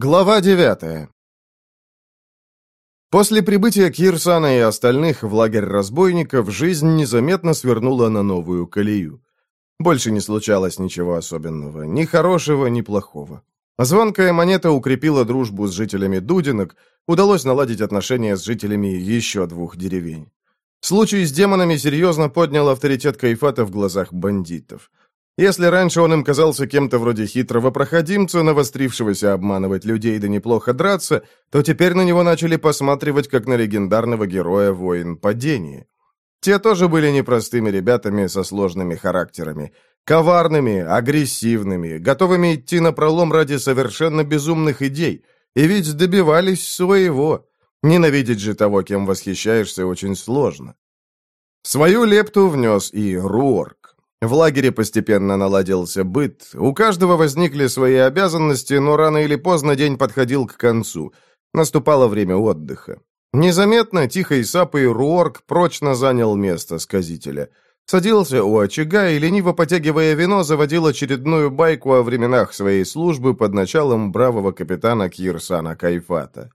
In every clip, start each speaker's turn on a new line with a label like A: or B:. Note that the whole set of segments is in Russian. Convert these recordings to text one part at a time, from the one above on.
A: Глава девятая. После прибытия Кирсана и остальных в лагерь разбойников жизнь незаметно свернула на новую колею. Больше не случалось ничего особенного, ни хорошего, ни плохого. Звонкая монета укрепила дружбу с жителями Дудинок, удалось наладить отношения с жителями еще двух деревень. Случай с демонами серьезно поднял авторитет Кайфата в глазах бандитов. Если раньше он им казался кем-то вроде хитрого проходимца, навострившегося обманывать людей да неплохо драться, то теперь на него начали посматривать как на легендарного героя воин падения. Те тоже были непростыми ребятами со сложными характерами. Коварными, агрессивными, готовыми идти на пролом ради совершенно безумных идей. И ведь добивались своего. Ненавидеть же того, кем восхищаешься, очень сложно. Свою лепту внес и Руорк. В лагере постепенно наладился быт, у каждого возникли свои обязанности, но рано или поздно день подходил к концу. Наступало время отдыха. Незаметно, тихо и сапой, Руорк прочно занял место сказителя. Садился у очага и, лениво потягивая вино, заводил очередную байку о временах своей службы под началом бравого капитана Кирсана Кайфата.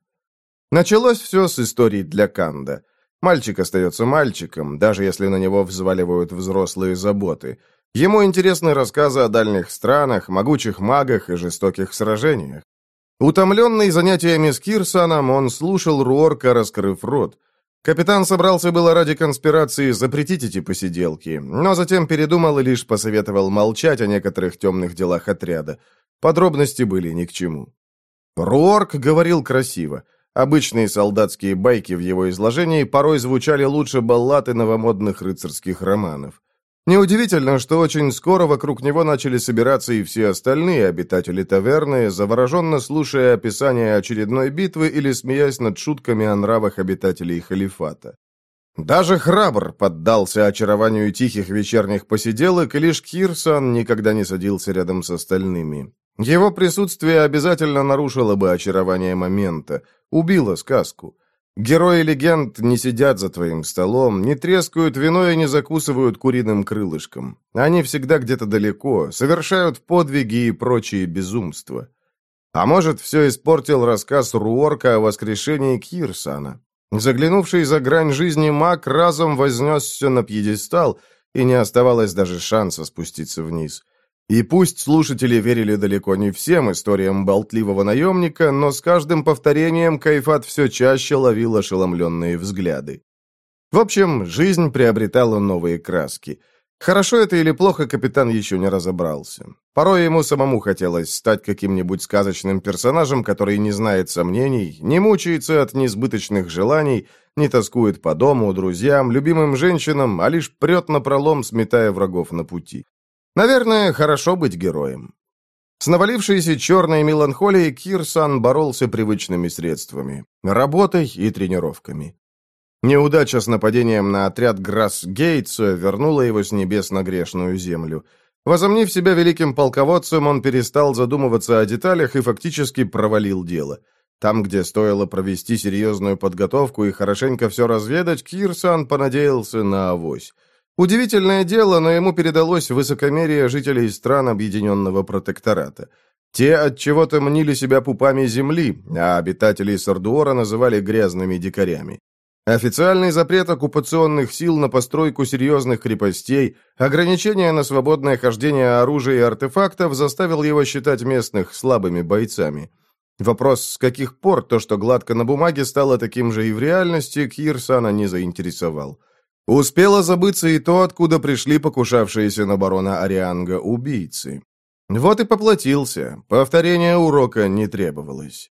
A: Началось все с истории для Канда. Мальчик остается мальчиком, даже если на него взваливают взрослые заботы. Ему интересны рассказы о дальних странах, могучих магах и жестоких сражениях. Утомленный занятиями с Кирсаном, он слушал Руорка, раскрыв рот. Капитан собрался было ради конспирации запретить эти посиделки, но затем передумал и лишь посоветовал молчать о некоторых темных делах отряда. Подробности были ни к чему. Руорк говорил красиво. Обычные солдатские байки в его изложении порой звучали лучше баллад и новомодных рыцарских романов. Неудивительно, что очень скоро вокруг него начали собираться и все остальные обитатели таверны, завороженно слушая описание очередной битвы или смеясь над шутками о нравах обитателей халифата. Даже храбр поддался очарованию тихих вечерних посиделок, и лишь Кирсан никогда не садился рядом с остальными. Его присутствие обязательно нарушило бы очарование момента, убило сказку. Герои легенд не сидят за твоим столом, не трескают вино и не закусывают куриным крылышком. Они всегда где-то далеко, совершают подвиги и прочие безумства. А может, все испортил рассказ Руорка о воскрешении Кирсана. Заглянувший за грань жизни маг разом вознесся на пьедестал, и не оставалось даже шанса спуститься вниз. И пусть слушатели верили далеко не всем историям болтливого наемника, но с каждым повторением Кайфат все чаще ловил ошеломленные взгляды. В общем, жизнь приобретала новые краски. Хорошо это или плохо, капитан еще не разобрался. Порой ему самому хотелось стать каким-нибудь сказочным персонажем, который не знает сомнений, не мучается от несбыточных желаний, не тоскует по дому, друзьям, любимым женщинам, а лишь прет напролом, сметая врагов на пути. Наверное, хорошо быть героем. С навалившейся черной меланхолией Кирсан боролся привычными средствами – работой и тренировками. Неудача с нападением на отряд Грасс Гейтса вернула его с небес на грешную землю. Возомнив себя великим полководцем, он перестал задумываться о деталях и фактически провалил дело. Там, где стоило провести серьезную подготовку и хорошенько все разведать, Кирсан понадеялся на авось. Удивительное дело, но ему передалось высокомерие жителей стран Объединенного Протектората. Те от чего-то мнили себя пупами земли, а обитателей Сардуора называли грязными дикарями. Официальный запрет оккупационных сил на постройку серьезных крепостей, ограничение на свободное хождение оружия и артефактов заставил его считать местных слабыми бойцами. Вопрос, с каких пор то, что гладко на бумаге, стало таким же и в реальности, Кирсана не заинтересовал. Успело забыться и то, откуда пришли покушавшиеся на барона Арианга убийцы. Вот и поплатился. Повторения урока не требовалось.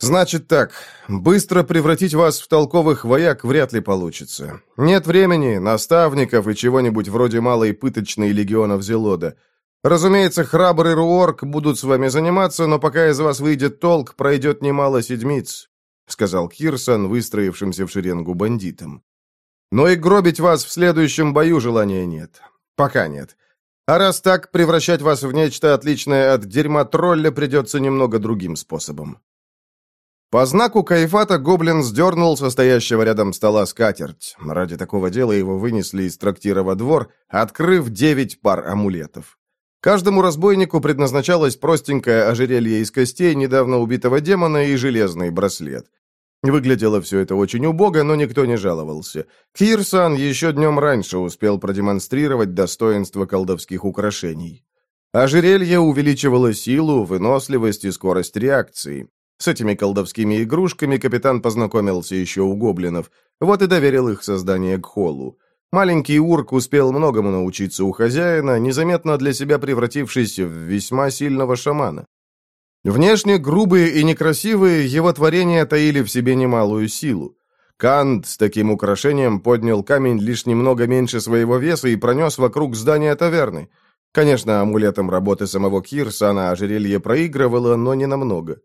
A: «Значит так, быстро превратить вас в толковых вояк вряд ли получится. Нет времени, наставников и чего-нибудь вроде малой пыточной легионов Зелода. Разумеется, храбрый Руорк будут с вами заниматься, но пока из вас выйдет толк, пройдет немало седмиц», — сказал Кирсон, выстроившимся в шеренгу бандитам. Но и гробить вас в следующем бою желания нет. Пока нет. А раз так, превращать вас в нечто отличное от дерьма тролля придется немного другим способом. По знаку Кайфата гоблин сдернул состоящего рядом стола скатерть. Ради такого дела его вынесли из трактира во двор, открыв девять пар амулетов. Каждому разбойнику предназначалось простенькое ожерелье из костей недавно убитого демона и железный браслет. Выглядело все это очень убого, но никто не жаловался. Кирсан еще днем раньше успел продемонстрировать достоинство колдовских украшений. Ожерелье увеличивало силу, выносливость и скорость реакции. С этими колдовскими игрушками капитан познакомился еще у гоблинов, вот и доверил их создание к холлу. Маленький урк успел многому научиться у хозяина, незаметно для себя превратившись в весьма сильного шамана. Внешне грубые и некрасивые, его творения таили в себе немалую силу. Кант с таким украшением поднял камень лишь немного меньше своего веса и пронес вокруг здания таверны. Конечно, амулетом работы самого Кирсана ожерелье проигрывало, но не намного.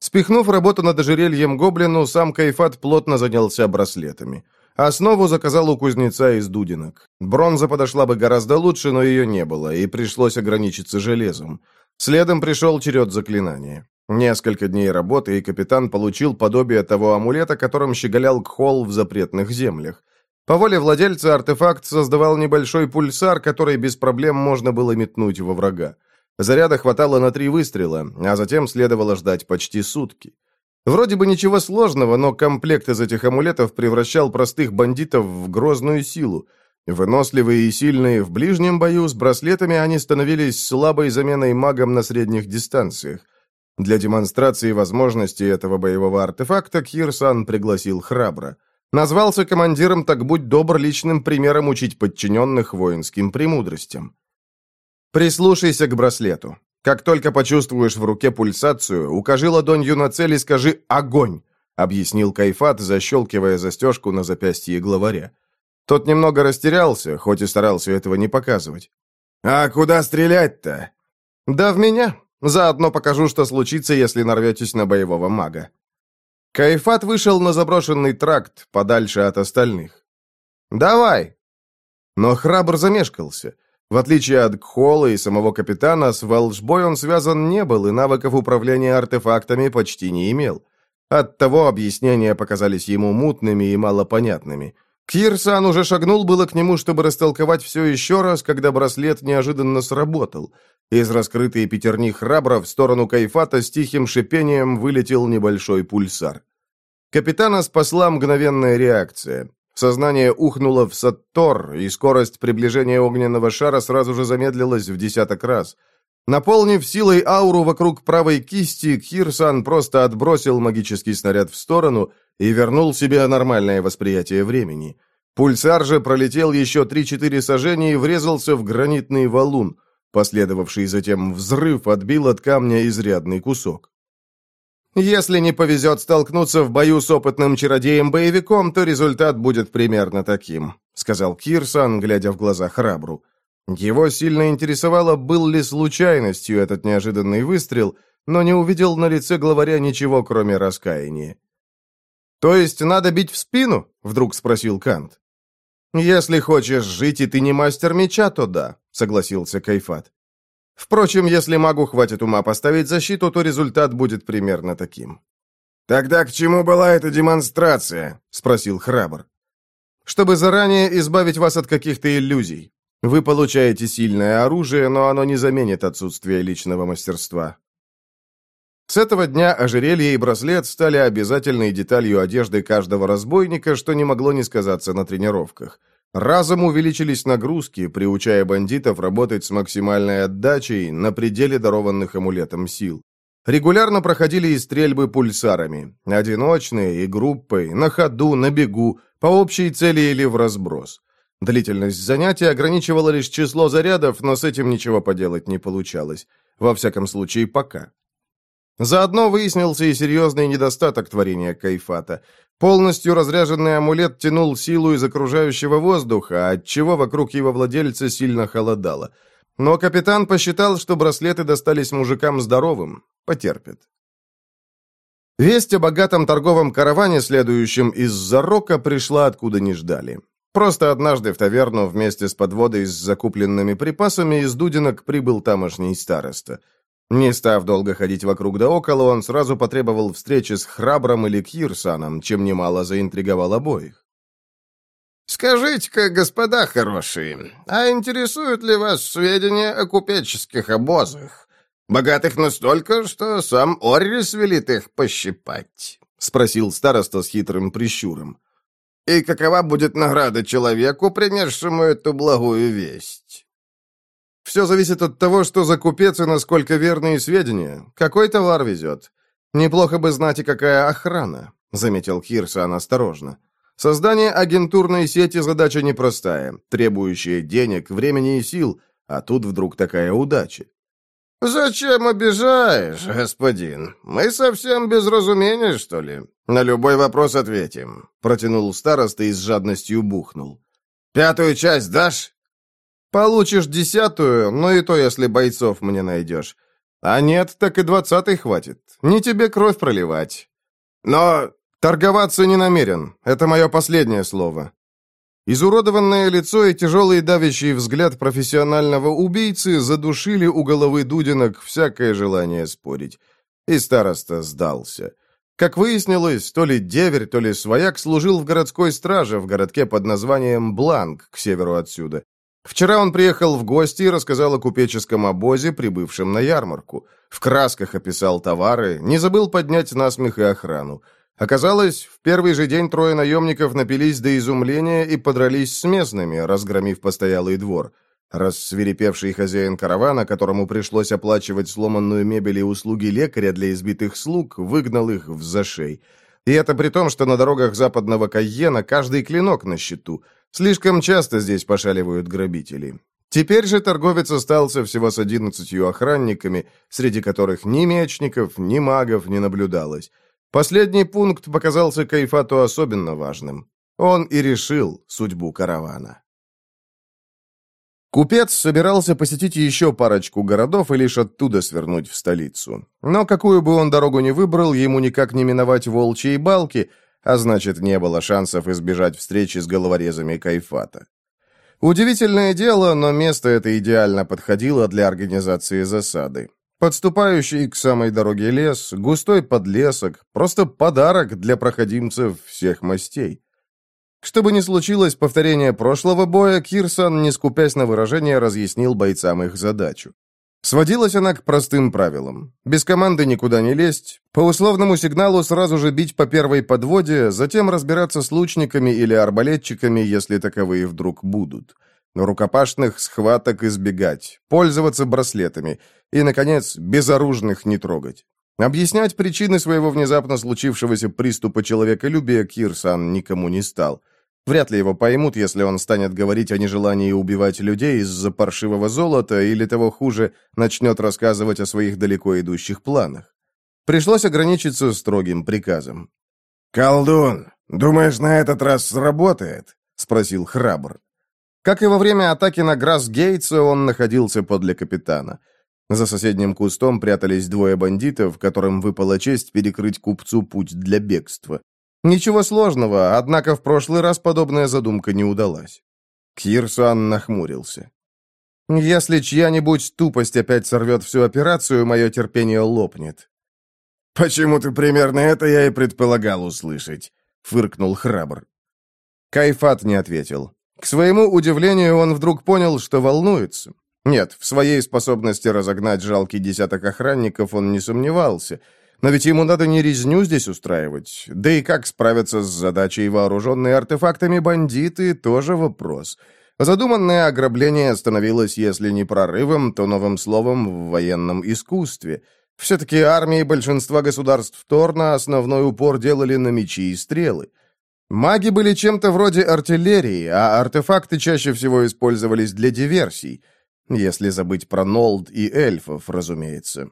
A: Спихнув работу над ожерельем гоблину, сам Кайфат плотно занялся браслетами. Основу заказал у кузнеца из дудинок. Бронза подошла бы гораздо лучше, но ее не было, и пришлось ограничиться железом. Следом пришел черед заклинания. Несколько дней работы, и капитан получил подобие того амулета, которым щеголял Кхол в запретных землях. По воле владельца артефакт создавал небольшой пульсар, который без проблем можно было метнуть во врага. Заряда хватало на три выстрела, а затем следовало ждать почти сутки. Вроде бы ничего сложного, но комплект из этих амулетов превращал простых бандитов в грозную силу. Выносливые и сильные в ближнем бою, с браслетами они становились слабой заменой магам на средних дистанциях. Для демонстрации возможностей этого боевого артефакта Кирсан пригласил храбро. Назвался командиром, так будь добр личным примером учить подчиненных воинским премудростям. Прислушайся к браслету. Как только почувствуешь в руке пульсацию, укажи ладонью на цель и скажи «Огонь!», объяснил Кайфат, защелкивая застежку на запястье главаря. Тот немного растерялся, хоть и старался этого не показывать. «А куда стрелять-то?» «Да в меня. Заодно покажу, что случится, если нарветесь на боевого мага». Кайфат вышел на заброшенный тракт, подальше от остальных. «Давай!» Но храбр замешкался. В отличие от Кхола и самого капитана, с волжбой он связан не был и навыков управления артефактами почти не имел. Оттого объяснения показались ему мутными и малопонятными. Кирсан уже шагнул было к нему, чтобы растолковать все еще раз, когда браслет неожиданно сработал. Из раскрытой пятерни храбра в сторону Кайфата с тихим шипением вылетел небольшой пульсар. Капитана спасла мгновенная реакция. Сознание ухнуло в Саттор, и скорость приближения огненного шара сразу же замедлилась в десяток раз. Наполнив силой ауру вокруг правой кисти, Кирсан просто отбросил магический снаряд в сторону и вернул себе нормальное восприятие времени. Пульсар же пролетел еще 3-4 сажения и врезался в гранитный валун. Последовавший затем взрыв отбил от камня изрядный кусок. Если не повезет столкнуться в бою с опытным чародеем-боевиком, то результат будет примерно таким», — сказал Кирсан, глядя в глаза храбру. Его сильно интересовало, был ли случайностью этот неожиданный выстрел, но не увидел на лице главаря ничего, кроме раскаяния. «То есть надо бить в спину?» — вдруг спросил Кант. «Если хочешь жить, и ты не мастер меча, то да», — согласился Кайфат. Впрочем, если магу хватит ума поставить защиту, то результат будет примерно таким. «Тогда к чему была эта демонстрация?» — спросил храбр. «Чтобы заранее избавить вас от каких-то иллюзий. Вы получаете сильное оружие, но оно не заменит отсутствие личного мастерства». С этого дня ожерелье и браслет стали обязательной деталью одежды каждого разбойника, что не могло не сказаться на тренировках – Разом увеличились нагрузки, приучая бандитов работать с максимальной отдачей на пределе дарованных амулетом сил. Регулярно проходили и стрельбы пульсарами, одиночные и группой, на ходу, на бегу, по общей цели или в разброс. Длительность занятия ограничивала лишь число зарядов, но с этим ничего поделать не получалось. Во всяком случае, пока. Заодно выяснился и серьезный недостаток творения Кайфата. Полностью разряженный амулет тянул силу из окружающего воздуха, отчего вокруг его владельца сильно холодало. Но капитан посчитал, что браслеты достались мужикам здоровым. Потерпит. Весть о богатом торговом караване, следующем из Зарока, пришла откуда не ждали. Просто однажды в таверну вместе с подводой с закупленными припасами из Дудинок прибыл тамошний староста – не став долго ходить вокруг да около, он сразу потребовал встречи с Храбром или Кирсаном, чем немало заинтриговал обоих.
B: «Скажите-ка, господа хорошие, а интересуют ли вас сведения о купеческих обозах? Богатых настолько, что сам Оррис велит их пощипать?» — спросил староста с хитрым прищуром. «И какова будет награда человеку, принесшему эту благую весть?»
A: «Все зависит от того, что за купец и насколько верные сведения. Какой товар везет. Неплохо бы знать и какая охрана», — заметил Кирсан осторожно. Создание агентурной сети задача непростая, требующая денег, времени и сил, а тут вдруг такая удача.
B: «Зачем обижаешь, господин? Мы совсем без разумения, что ли? На любой вопрос ответим», — протянул староста и с жадностью бухнул. «Пятую часть дашь?»
A: «Получишь десятую, но и то, если бойцов мне найдешь. А нет, так и двадцатой хватит. Не тебе кровь проливать».
B: «Но
A: «Торговаться не намерен. Это мое последнее слово». Изуродованное лицо и тяжелый давящий взгляд профессионального убийцы задушили у головы Дудинок всякое желание спорить. И староста сдался. Как выяснилось, то ли деверь, то ли свояк служил в городской страже в городке под названием Бланк, к северу отсюда. Вчера он приехал в гости и рассказал о купеческом обозе, прибывшем на ярмарку. В красках описал товары, не забыл поднять насмех и охрану. Оказалось, в первый же день трое наемников напились до изумления и подрались с местными, разгромив постоялый двор. Рассверепевший хозяин каравана, которому пришлось оплачивать сломанную мебель и услуги лекаря для избитых слуг, выгнал их в зашей. И это при том, что на дорогах западного Кайена каждый клинок на счету. Слишком часто здесь пошаливают грабители. Теперь же торговец остался всего с одиннадцатью охранниками, среди которых ни мечников, ни магов не наблюдалось. Последний пункт показался Кайфату особенно важным. Он и решил судьбу каравана. Купец собирался посетить еще парочку городов и лишь оттуда свернуть в столицу. Но какую бы он дорогу ни выбрал, ему никак не миновать волчьи балки, а значит, не было шансов избежать встречи с головорезами Кайфата. Удивительное дело, но место это идеально подходило для организации засады. Подступающий к самой дороге лес, густой подлесок, просто подарок для проходимцев всех мастей. Что бы ни случилось, повторение прошлого боя, Кирсан, не скупясь на выражение, разъяснил бойцам их задачу. Сводилась она к простым правилам. Без команды никуда не лезть, по условному сигналу сразу же бить по первой подводе, затем разбираться с лучниками или арбалетчиками, если таковые вдруг будут. Но рукопашных схваток избегать, пользоваться браслетами и, наконец, безоружных не трогать. Объяснять причины своего внезапно случившегося приступа человеколюбия Кирсан никому не стал. Вряд ли его поймут, если он станет говорить о нежелании убивать людей из-за паршивого золота или, того хуже, начнет рассказывать о своих далеко идущих планах. Пришлось ограничиться строгим приказом.
B: «Колдун, думаешь, на этот раз сработает?» — спросил храбр.
A: Как и во время атаки на Грасс-Гейтса, он находился подле капитана. За соседним кустом прятались двое бандитов, которым выпала честь перекрыть купцу путь для бегства. Ничего сложного, однако в прошлый раз подобная задумка не удалась. Кирсан нахмурился. «Если чья-нибудь тупость опять сорвет всю операцию, мое терпение лопнет».
B: «Почему-то примерно это я и предполагал услышать», — фыркнул храбр.
A: Кайфат не ответил. К своему удивлению, он вдруг понял, что волнуется. Нет, в своей способности разогнать жалкий десяток охранников он не сомневался. Но ведь ему надо не резню здесь устраивать. Да и как справиться с задачей вооруженные артефактами бандиты, тоже вопрос. Задуманное ограбление становилось, если не прорывом, то новым словом в военном искусстве. Все-таки армии большинства государств Торна основной упор делали на мечи и стрелы. Маги были чем-то вроде артиллерии, а артефакты чаще всего использовались для диверсий, если забыть про Нолд и эльфов, разумеется.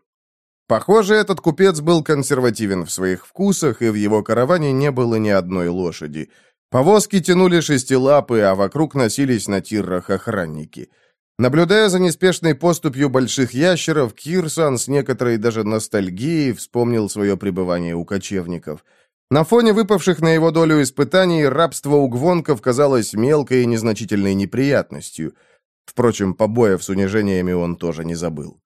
A: Похоже, этот купец был консервативен в своих вкусах, и в его караване не было ни одной лошади. Повозки тянули шестилапы, а вокруг носились на тиррах охранники. Наблюдая за неспешной поступью больших ящеров, Кирсан с некоторой даже ностальгией вспомнил свое пребывание у кочевников – на фоне выпавших на его долю испытаний рабство у гвонков казалось мелкой и незначительной неприятностью. Впрочем, побоев с унижениями он тоже не забыл.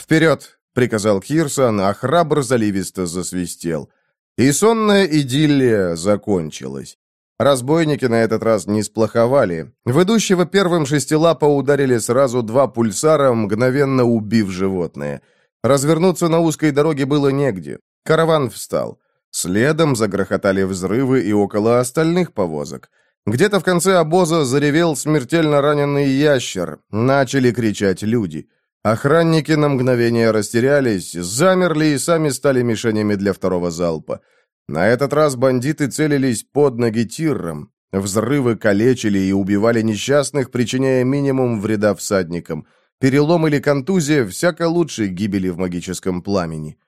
A: «Вперед!» — приказал Кирсон, а храбр заливисто засвистел. И сонная идиллия закончилась. Разбойники на этот раз не сплоховали. В идущего первым шестилапа ударили сразу два пульсара, мгновенно убив животное. Развернуться на узкой дороге было негде. Караван встал. Следом загрохотали взрывы и около остальных повозок. Где-то в конце обоза заревел смертельно раненый ящер. Начали кричать люди. Охранники на мгновение растерялись, замерли и сами стали мишенями для второго залпа. На этот раз бандиты целились под ноги тиррам. Взрывы калечили и убивали несчастных, причиняя минимум вреда всадникам. Перелом или контузия всяко лучше гибели в магическом пламени.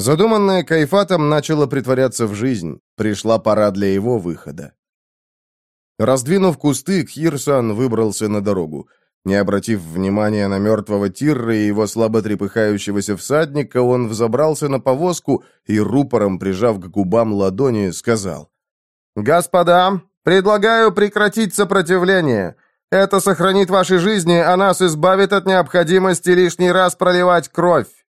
A: Задуманное Кайфатом начало притворяться в жизнь. Пришла пора для его выхода. Раздвинув кусты, Кирсан выбрался на дорогу. Не обратив внимания на мертвого Тирра и его слабо трепыхающегося всадника, он взобрался на повозку и, рупором прижав к губам ладони, сказал. «Господа, предлагаю прекратить сопротивление. Это сохранит ваши жизни, а нас избавит от необходимости лишний раз проливать кровь».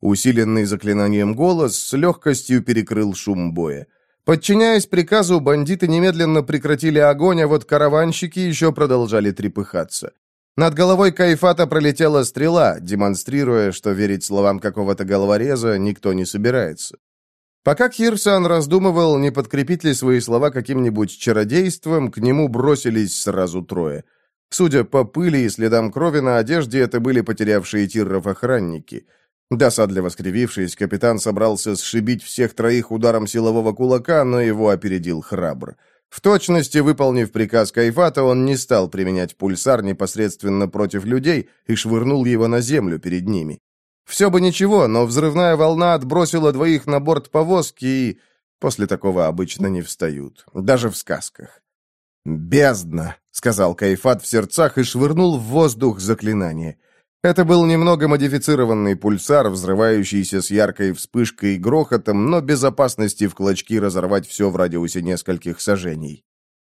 A: Усиленный заклинанием голос с легкостью перекрыл шум боя. Подчиняясь приказу, бандиты немедленно прекратили огонь, а вот караванщики еще продолжали трепыхаться. Над головой Кайфата пролетела стрела, демонстрируя, что верить словам какого-то головореза никто не собирается. Пока Кирсан раздумывал, не подкрепить ли свои слова каким-нибудь чародейством, к нему бросились сразу трое. Судя по пыли и следам крови на одежде, это были потерявшие Тирров охранники. Досадливо скривившись, капитан собрался сшибить всех троих ударом силового кулака, но его опередил храбр. В точности выполнив приказ Кайфата, он не стал применять пульсар непосредственно против людей и швырнул его на землю перед ними. Все бы ничего, но взрывная волна отбросила двоих на борт повозки, и после такого обычно не встают, даже в сказках. «Бездна!» — сказал Кайфат в сердцах и швырнул в воздух заклинание. Это был немного модифицированный пульсар, взрывающийся с яркой вспышкой и грохотом, но без опасности в клочки разорвать все в радиусе нескольких сажений.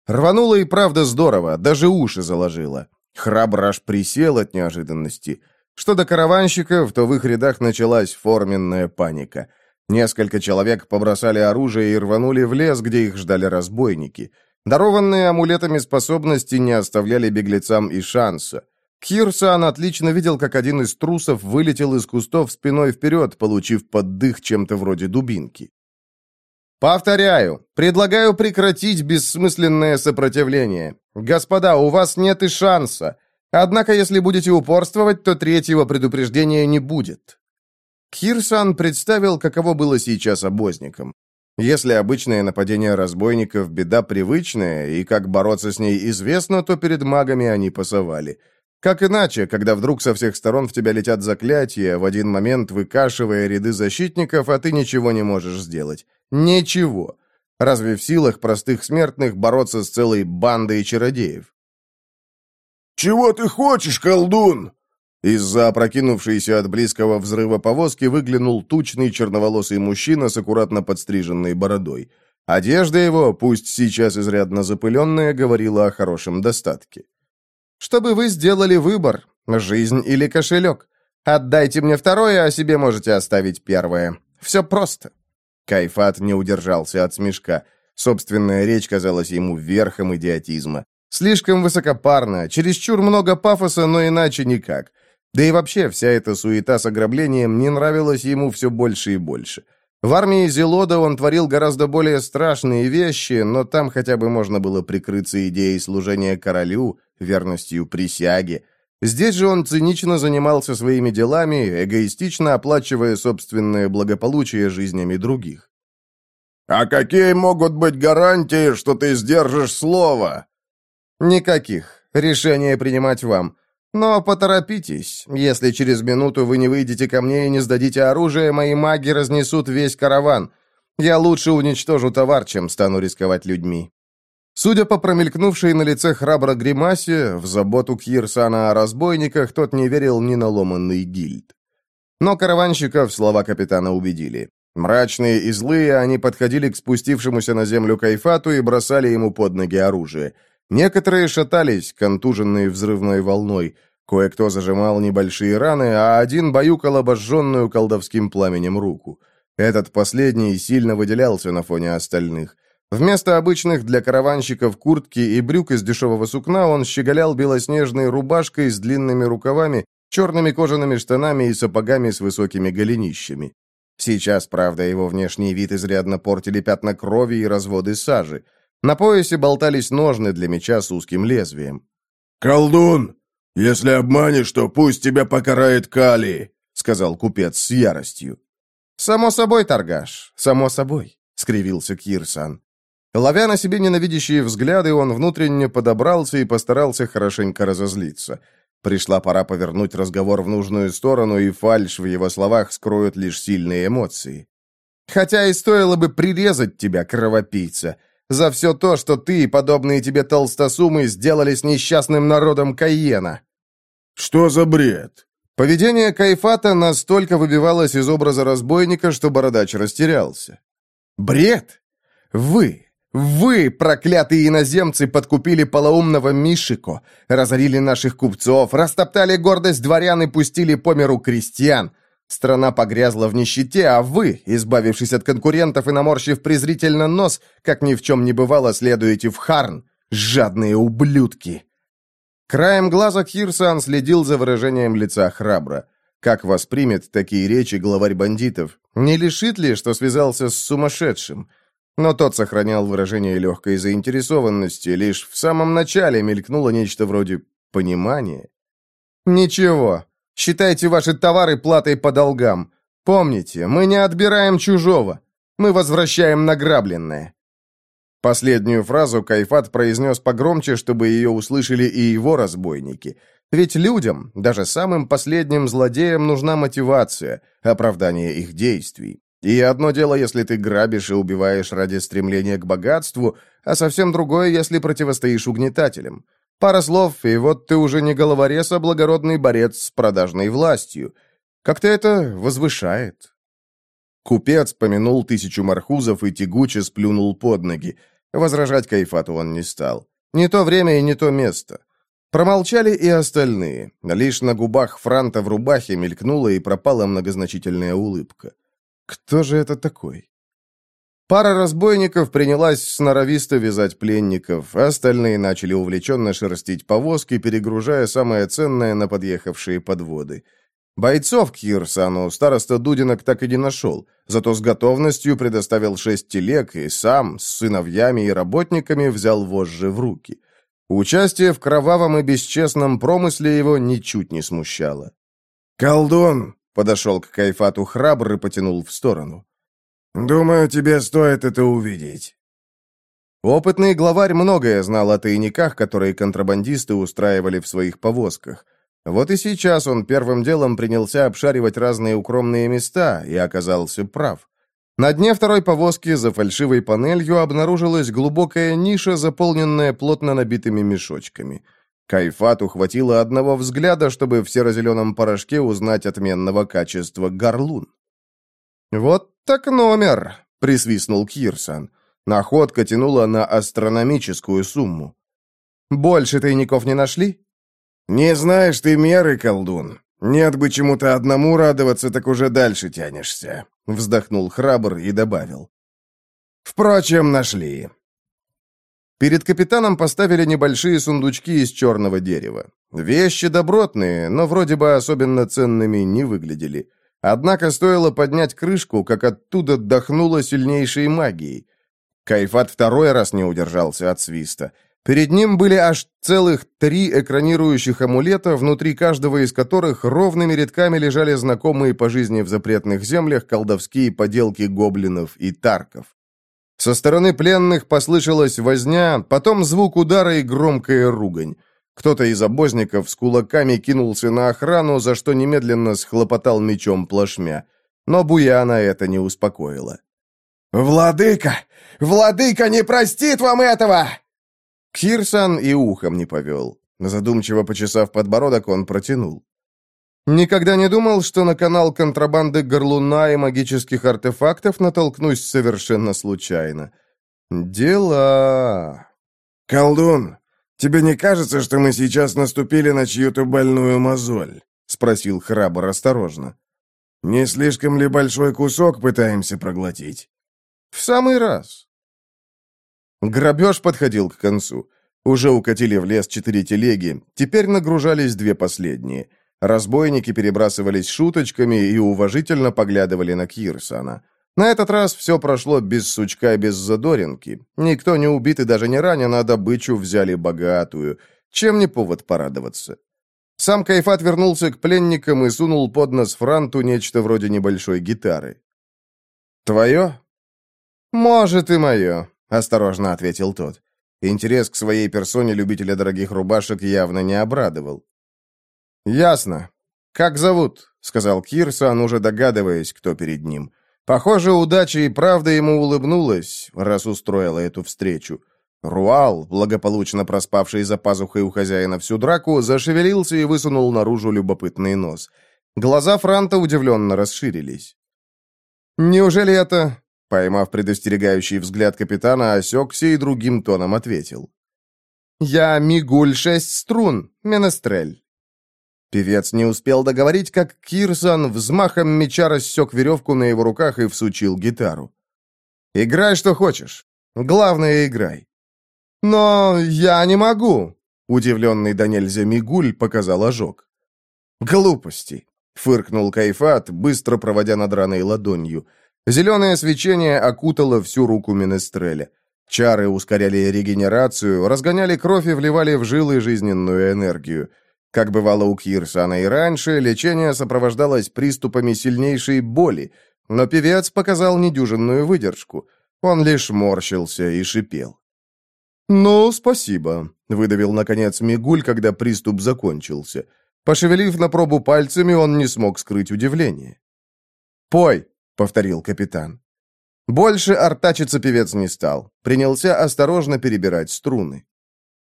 A: Рвануло и правда здорово, даже уши заложило. Храбр присел от неожиданности. Что до караванщиков, то в их рядах началась форменная паника. Несколько человек побросали оружие и рванули в лес, где их ждали разбойники. Дарованные амулетами способности не оставляли беглецам и шанса. Кирсан отлично видел, как один из трусов вылетел из кустов спиной вперед, получив поддых чем-то вроде дубинки. «Повторяю, предлагаю прекратить бессмысленное сопротивление. Господа, у вас нет и шанса. Однако, если будете упорствовать, то третьего предупреждения не будет». Кирсан представил, каково было сейчас обозником. Если обычное нападение разбойников – беда привычная, и как бороться с ней известно, то перед магами они пасовали – как иначе, когда вдруг со всех сторон в тебя летят заклятия, в один момент выкашивая ряды защитников, а ты ничего не можешь сделать? Ничего. Разве в силах простых смертных бороться с целой бандой чародеев?
B: «Чего ты хочешь, колдун?»
A: Из-за опрокинувшейся от близкого взрыва повозки выглянул тучный черноволосый мужчина с аккуратно подстриженной бородой. Одежда его, пусть сейчас изрядно запыленная, говорила о хорошем достатке чтобы вы сделали выбор, жизнь или кошелек. Отдайте мне второе, а себе можете оставить первое. Все просто». Кайфат не удержался от смешка. Собственная речь казалась ему верхом идиотизма. Слишком высокопарно, чересчур много пафоса, но иначе никак. Да и вообще, вся эта суета с ограблением не нравилась ему все больше и больше. В армии Зелода он творил гораздо более страшные вещи, но там хотя бы можно было прикрыться идеей служения королю, верностью присяге. Здесь же он цинично занимался своими делами, эгоистично оплачивая собственное благополучие жизнями других.
B: «А какие могут быть гарантии, что ты сдержишь слово?»
A: «Никаких. Решение принимать вам. Но поторопитесь. Если через минуту вы не выйдете ко мне и не сдадите оружие, мои маги разнесут весь караван. Я лучше уничтожу товар, чем стану рисковать людьми». Судя по промелькнувшей на лице храбро гримасе, в заботу Кирсана о разбойниках тот не верил ни на ломанный гильд. Но караванщиков слова капитана убедили. Мрачные и злые, они подходили к спустившемуся на землю Кайфату и бросали ему под ноги оружие. Некоторые шатались, контуженные взрывной волной. Кое-кто зажимал небольшие раны, а один баюкал обожженную колдовским пламенем руку. Этот последний сильно выделялся на фоне остальных. Вместо обычных для караванщиков куртки и брюк из дешевого сукна он щеголял белоснежной рубашкой с длинными рукавами, черными кожаными штанами и сапогами с высокими голенищами. Сейчас, правда, его внешний вид изрядно портили пятна крови и разводы сажи. На поясе болтались ножны для меча с узким лезвием.
C: «Колдун, если обманешь, то пусть тебя покарает Кали», — сказал купец с яростью.
A: «Само собой, торгаш, само собой», — скривился Кирсан. Ловя на себе ненавидящие взгляды, он внутренне подобрался и постарался хорошенько разозлиться. Пришла пора повернуть разговор в нужную сторону, и фальшь в его словах скроют лишь сильные эмоции. «Хотя и стоило бы прирезать тебя, кровопийца, за все то, что ты и подобные тебе толстосумы сделали с несчастным народом Кайена».
C: «Что за бред?»
A: Поведение Кайфата настолько выбивалось из образа разбойника, что бородач растерялся. «Бред? Вы, вы, проклятые иноземцы, подкупили полоумного Мишико, разорили наших купцов, растоптали гордость дворян и пустили по миру крестьян. Страна погрязла в нищете, а вы, избавившись от конкурентов и наморщив презрительно нос, как ни в чем не бывало, следуете в Харн. Жадные ублюдки!» Краем глаза Кирсан следил за выражением лица храбро. Как воспримет такие речи главарь бандитов? Не лишит ли, что связался с сумасшедшим? Но тот сохранял выражение легкой заинтересованности, лишь в самом начале мелькнуло нечто вроде понимания. «Ничего, считайте ваши товары платой по долгам. Помните, мы не отбираем чужого, мы возвращаем награбленное». Последнюю фразу Кайфат произнес погромче, чтобы ее услышали и его разбойники. Ведь людям, даже самым последним злодеям, нужна мотивация, оправдание их действий. И одно дело, если ты грабишь и убиваешь ради стремления к богатству, а совсем другое, если противостоишь угнетателям. Пара слов, и вот ты уже не головорез, а благородный борец с продажной властью. Как-то это возвышает. Купец помянул тысячу мархузов и тягуче сплюнул под ноги. Возражать Кайфату он не стал. Не то время и не то место. Промолчали и остальные. Лишь на губах Франта в рубахе мелькнула и пропала многозначительная улыбка. Кто же это такой? Пара разбойников принялась сноровисто вязать пленников, а остальные начали увлеченно шерстить повозки, перегружая самое ценное на подъехавшие подводы. Бойцов к Кирсану староста Дудинок так и не нашел, зато с готовностью предоставил шесть телег и сам, с сыновьями и работниками, взял вожжи в руки. Участие в кровавом и бесчестном промысле его ничуть не смущало.
C: «Колдун!»
A: Подошел к Кайфату храбр и потянул в сторону.
C: «Думаю, тебе стоит это увидеть».
A: Опытный главарь многое знал о тайниках, которые контрабандисты устраивали в своих повозках. Вот и сейчас он первым делом принялся обшаривать разные укромные места и оказался прав. На дне второй повозки за фальшивой панелью обнаружилась глубокая ниша, заполненная плотно набитыми мешочками – Кайфату хватило одного взгляда, чтобы в серо-зеленом порошке узнать отменного качества горлун. «Вот так номер!» — присвистнул Кирсан. Находка тянула на астрономическую сумму. «Больше тайников не нашли?»
C: «Не знаешь ты меры, колдун. Нет бы чему-то одному радоваться, так уже дальше тянешься», — вздохнул храбр и добавил. «Впрочем, нашли.
A: Перед капитаном поставили небольшие сундучки из черного дерева. Вещи добротные, но вроде бы особенно ценными не выглядели. Однако стоило поднять крышку, как оттуда дохнуло сильнейшей магией. Кайфат второй раз не удержался от свиста. Перед ним были аж целых три экранирующих амулета, внутри каждого из которых ровными рядками лежали знакомые по жизни в запретных землях колдовские поделки гоблинов и тарков. Со стороны пленных послышалась возня, потом звук удара и громкая ругань. Кто-то из обозников с кулаками кинулся на охрану, за что немедленно схлопотал мечом плашмя. Но Буяна это не успокоило.
C: «Владыка! Владыка не простит вам этого!»
A: Кирсан и ухом не повел. Задумчиво почесав подбородок, он протянул. Никогда не думал, что на канал контрабанды горлуна и магических артефактов натолкнусь совершенно случайно. Дела...
C: «Колдун, тебе не кажется, что мы сейчас наступили на чью-то больную мозоль?» — спросил храбр осторожно. «Не слишком ли большой кусок пытаемся проглотить?»
A: «В самый раз.
C: Грабеж подходил к концу. Уже укатили в лес четыре телеги, теперь нагружались две последние. Разбойники перебрасывались шуточками и уважительно поглядывали на Кирсона. На этот раз все прошло без сучка и без задоринки. Никто не убит и даже не ранен, а добычу взяли богатую. Чем не повод порадоваться? Сам Кайфат вернулся к пленникам и сунул под нос Франту нечто вроде небольшой гитары. «Твое?» «Может, и мое», — осторожно ответил тот. Интерес к своей персоне любителя дорогих рубашек явно не обрадовал. «Ясно. Как зовут?» — сказал Кирсон, уже догадываясь, кто перед ним. Похоже, удача и правда ему улыбнулась, раз устроила эту встречу. Руал, благополучно проспавший за пазухой у хозяина всю драку, зашевелился и высунул наружу любопытный нос. Глаза Франта удивленно расширились. «Неужели это...» Поймав предостерегающий взгляд капитана, осекся и другим тоном ответил. «Я Мигуль шесть струн, Менестрель». Певец не успел договорить, как Кирсон взмахом меча рассек веревку на его руках и всучил гитару. «Играй, что хочешь. Главное, играй». «Но я не могу», — удивленный до нельзя Мигуль показал ожог. «Глупости», — фыркнул Кайфат, быстро проводя над раной ладонью. Зеленое свечение окутало всю руку Менестреля. Чары ускоряли регенерацию, разгоняли кровь и вливали в жилы жизненную энергию. Как бывало у Кирсана и раньше, лечение сопровождалось приступами сильнейшей боли, но певец показал недюжинную выдержку. Он лишь морщился и шипел. «Ну, спасибо», — выдавил, наконец, Мигуль, когда приступ закончился. Пошевелив на пробу пальцами, он не смог скрыть удивление. «Пой», — повторил капитан. Больше артачиться певец не стал. Принялся осторожно перебирать струны.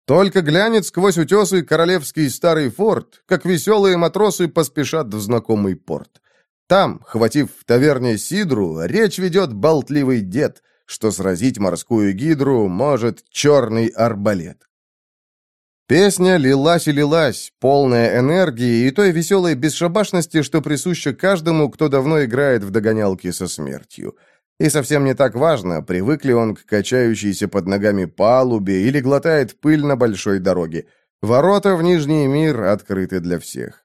C: Только глянет сквозь утесы королевский старый форт, как веселые матросы поспешат в знакомый порт. Там, хватив в таверне сидру, речь ведет болтливый дед, что сразить морскую гидру может черный арбалет. Песня лилась и лилась, полная энергии и той веселой бесшабашности, что присуща каждому, кто давно играет в догонялки со смертью. И совсем не так важно, привык ли он к качающейся под ногами палубе или глотает пыль на большой дороге. Ворота в Нижний мир открыты для всех.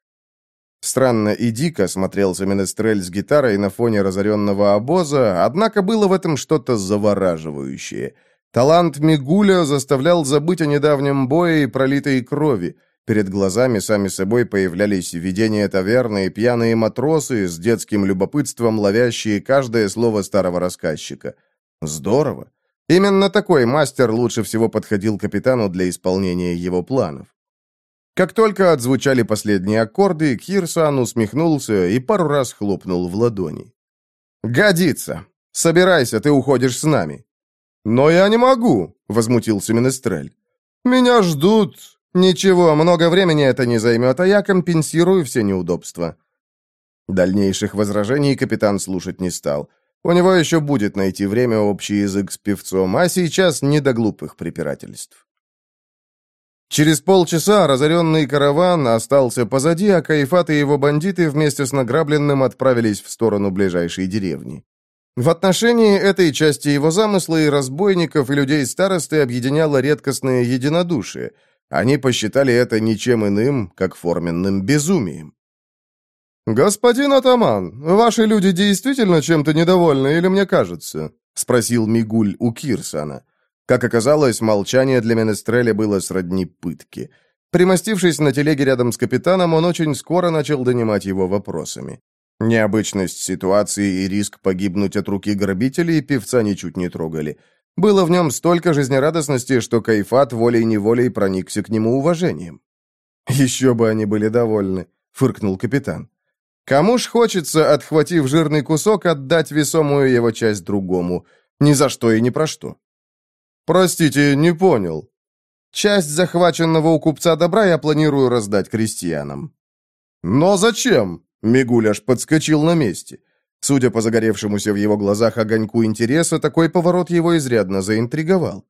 C: Странно и дико смотрелся Менестрель с гитарой на фоне разоренного обоза, однако было в этом что-то завораживающее – Талант Мигуля заставлял забыть о недавнем бое и пролитой крови. Перед глазами сами собой появлялись видения таверны и пьяные матросы с детским любопытством, ловящие каждое слово старого рассказчика. Здорово. Именно такой мастер лучше всего подходил капитану для исполнения его планов. Как только отзвучали последние аккорды, Кирсан усмехнулся и пару раз хлопнул в ладони. «Годится. Собирайся, ты уходишь с нами». «Но я не могу», — возмутился Менестрель. «Меня ждут. Ничего, много времени это не займет, а я компенсирую все неудобства». Дальнейших возражений капитан слушать не стал. У него еще будет найти время общий язык с певцом, а сейчас не до глупых препирательств. Через полчаса разоренный караван остался позади, а Кайфат и его бандиты вместе с награбленным отправились в сторону ближайшей деревни. В отношении этой части его замысла и разбойников, и людей старосты объединяло редкостное единодушие. Они посчитали это ничем иным, как форменным безумием. «Господин атаман, ваши люди действительно чем-то недовольны, или мне кажется?» — спросил Мигуль у Кирсана. Как оказалось, молчание для Менестреля было сродни пытке. Примостившись на телеге рядом с капитаном, он очень скоро начал донимать его вопросами. Необычность ситуации и риск погибнуть от руки грабителей певца ничуть не трогали. Было в нем столько жизнерадостности, что Кайфат волей-неволей проникся к нему уважением. «Еще бы они были довольны», — фыркнул капитан. «Кому ж хочется, отхватив жирный кусок, отдать весомую его часть другому? Ни за что и ни про что». «Простите, не понял». «Часть захваченного у купца добра я планирую раздать крестьянам». «Но зачем?» Мигуль подскочил на месте. Судя по загоревшемуся в его глазах огоньку интереса, такой поворот его изрядно заинтриговал.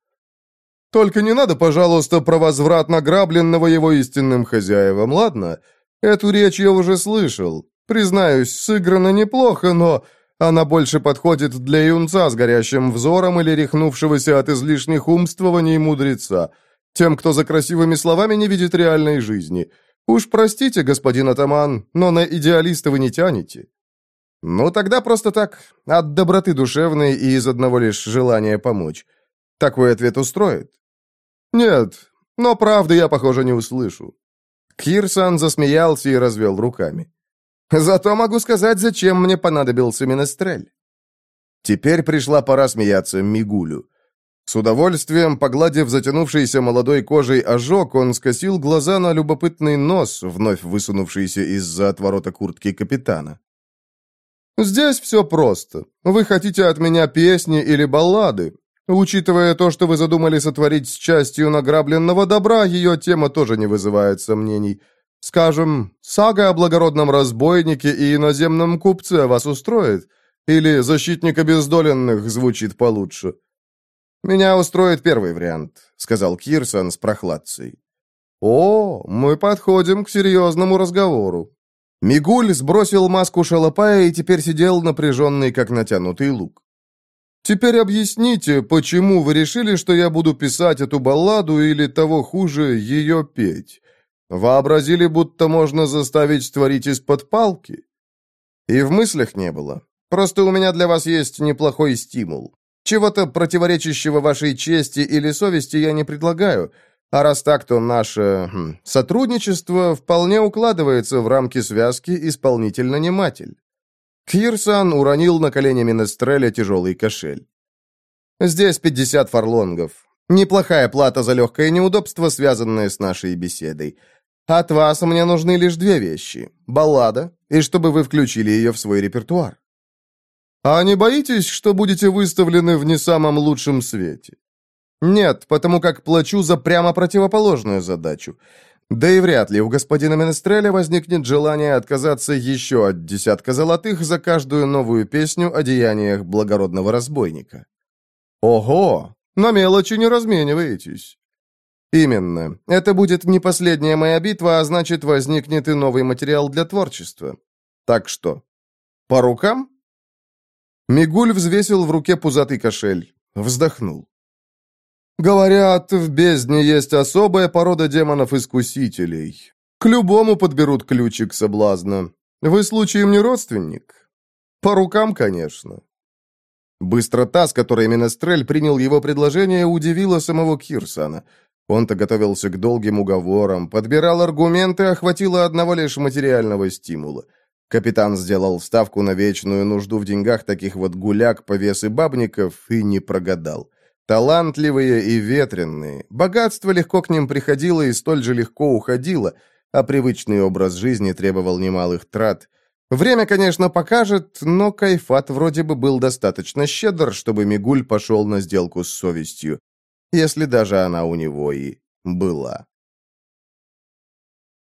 C: «Только не надо, пожалуйста, про возврат награбленного его истинным хозяевам, ладно? Эту речь я уже слышал. Признаюсь, сыграно неплохо, но
A: Она больше подходит для юнца с горящим взором или рехнувшегося от излишних умствований мудреца, тем, кто за красивыми словами не видит реальной жизни. Уж простите, господин атаман, но на идеалиста вы не тянете. Ну, тогда просто так, от доброты душевной и из одного лишь желания помочь. Такой ответ устроит? Нет, но правды я, похоже, не услышу. Кирсан засмеялся и развел руками. Зато могу сказать, зачем мне понадобился Минестрель. Теперь пришла пора смеяться Мигулю. С удовольствием, погладив затянувшийся молодой кожей ожог, он скосил глаза на любопытный нос, вновь высунувшийся из-за отворота куртки капитана. «Здесь все просто. Вы хотите от меня песни или баллады. Учитывая то, что вы задумали сотворить с частью награбленного добра, ее тема тоже не вызывает сомнений. Скажем, сага о благородном разбойнике и иноземном купце вас устроит? Или защитник обездоленных звучит получше?» «Меня устроит первый вариант», — сказал Кирсон с прохладцей. «О, мы подходим к серьезному разговору». Мигуль сбросил маску шалопая и теперь сидел напряженный, как натянутый лук. «Теперь объясните, почему вы решили, что я буду писать эту балладу или, того хуже, ее петь? Вообразили, будто можно заставить творить из-под палки?» И в мыслях не было. Просто у меня для вас есть неплохой стимул. Чего-то противоречащего вашей чести или совести я не предлагаю, а раз так, то наше хм, сотрудничество вполне укладывается в рамки связки исполнительно-нематель». Кирсан уронил на колени Минестреля тяжелый кошель. «Здесь пятьдесят фарлонгов. Неплохая плата за легкое неудобство, связанное с нашей беседой. От вас мне нужны лишь две вещи. Баллада, и чтобы вы включили ее в свой репертуар. А не боитесь, что будете выставлены в не самом лучшем свете? Нет, потому как плачу за прямо противоположную задачу. Да и вряд ли у господина Менестреля возникнет желание отказаться еще от десятка золотых за каждую новую песню о деяниях благородного разбойника. Ого! На мелочи не размениваетесь. Именно. Это будет не последняя моя битва, а значит, возникнет и новый материал для творчества. Так что, по рукам? Мигуль взвесил в руке пузатый кошель. Вздохнул. «Говорят, в бездне есть особая порода демонов-искусителей. К любому подберут ключик соблазна. Вы случаем не родственник? По рукам, конечно». Быстрота, с которой Менестрель принял его предложение, удивила самого Кирсана. Он-то готовился к долгим уговорам, подбирал аргументы, охватило одного лишь материального стимула – Капитан сделал ставку на вечную нужду в деньгах таких вот гуляк, повес и бабников и не прогадал. Талантливые и ветренные. Богатство легко к ним приходило и столь же легко уходило, а привычный образ жизни требовал немалых трат. Время, конечно, покажет, но Кайфат вроде бы был достаточно щедр, чтобы Мигуль пошел на сделку с совестью, если даже она у него и была.